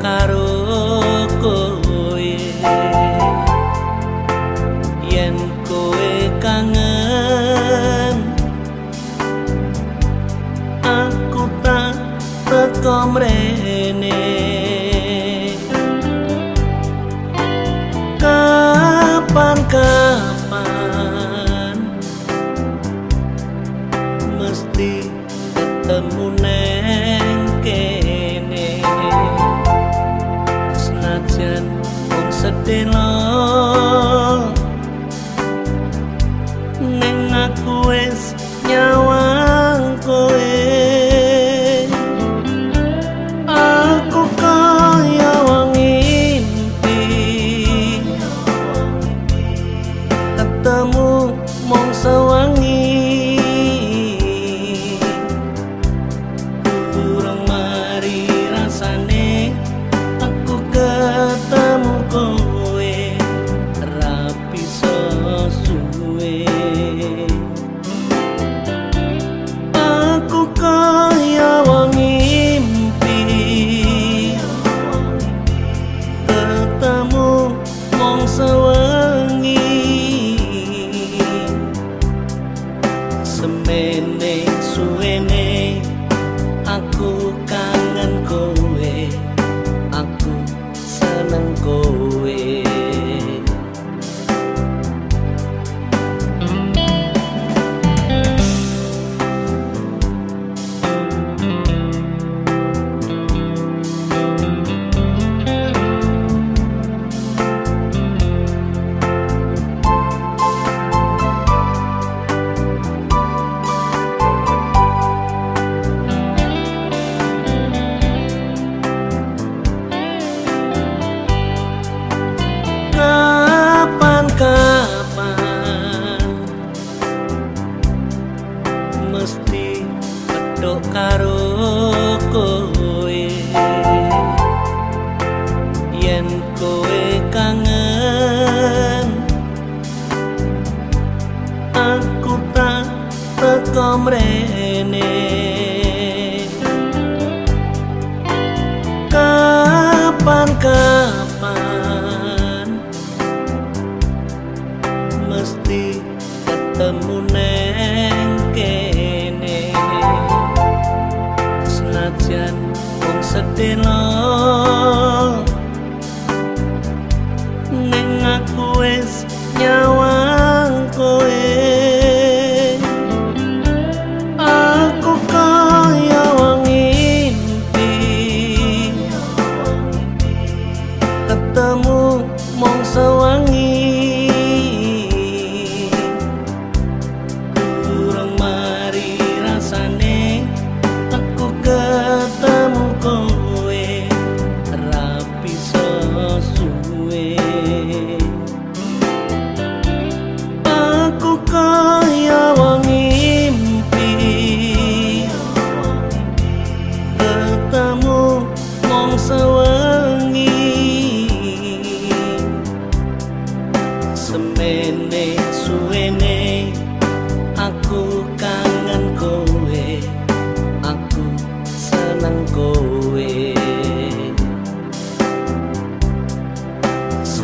karo kowe. Yen kowe kangen aku tak teko mrene. Kapan kapan mesti ketemu neng sedelo neng aku wis nyawang kowe. Aku kaya wong ngimpi ketemu mong sewangi pedok karo kowe. Yen kowe kangen aku tak teko mrene. Kapan kapan mesti ketemu neng pun sedelo neng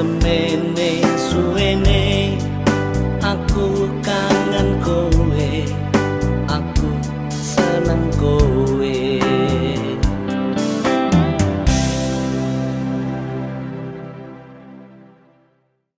kemene suwene aku kangen kowe. Aku seneng kowe.